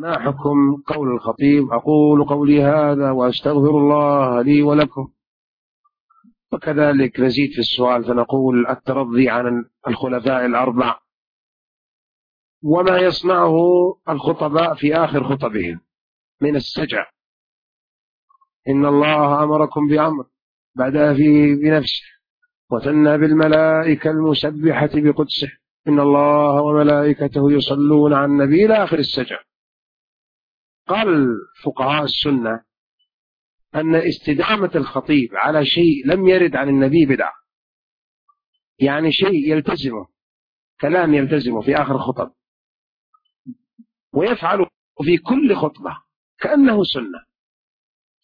ما حكم قول الخطيب؟ أقول قولي هذا وأستغفر الله لي ولكم. وكذلك نزيد في السؤال فنقول الترضي عن الخلفاء الأربع. وما يصنعه الخطباء في آخر خطبهم من السجع. إن الله أمركم بأمر بدأ فيه بنفسه وثنى بالملائكة المسبحة بقدسه. إن الله وملائكته يصلون على النبي إلى آخر السجع. قال فقهاء السنة أن استدامة الخطيب على شيء لم يرد عن النبي بدعة. يعني شيء يلتزمه كلام يلتزمه في آخر الخطب ويفعل في كل خطبة كأنه سنة.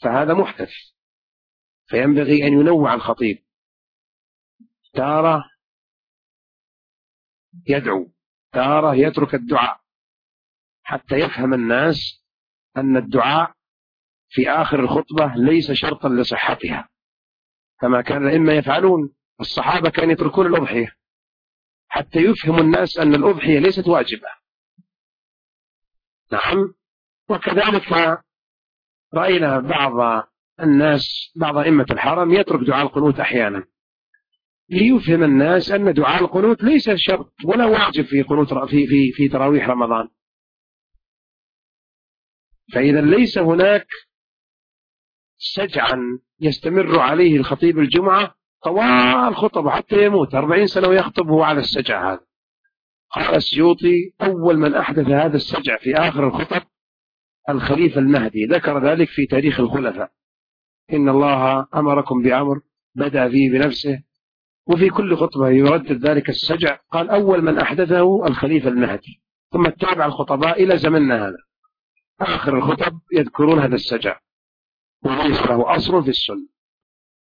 فهذا محدث فينبغي أن ينوع الخطيب. تارة يدعو تارة يترك الدعاء. حتى يفهم الناس أن الدعاء في آخر الخطبة ليس شرطا لصحتها. كما كان الأئمة يفعلون الصحابة كانوا يتركون الأضحية. حتى يفهم الناس أن الأضحية ليست واجبة. نعم وكذلك رأينا بعض الناس بعض أئمة الحرم يترك دعاء القنوت أحيانا. ليفهم الناس أن دعاء القنوت ليس شرط ولا واجب في قنوت في في في تراويح رمضان. فإذا ليس هناك سجعا يستمر عليه الخطيب الجمعة طوال خطبه حتى يموت. أربعين سنة ويخطب هو على السجع هذا. قال السيوطي أول من أحدث هذا السجع في آخر الخطب الخليفة المهدي. ذكر ذلك في تاريخ الخلفاء. إن الله أمركم بأمر بدأ فيه بنفسه وفي كل خطبة يردد ذلك السجع قال أول من أحدثه الخليفة المهدي. ثم اتبع الخطباء إلى زمننا هذا. آخر الخطب يذكرون هذا السجع. وليس له أصل في السنة.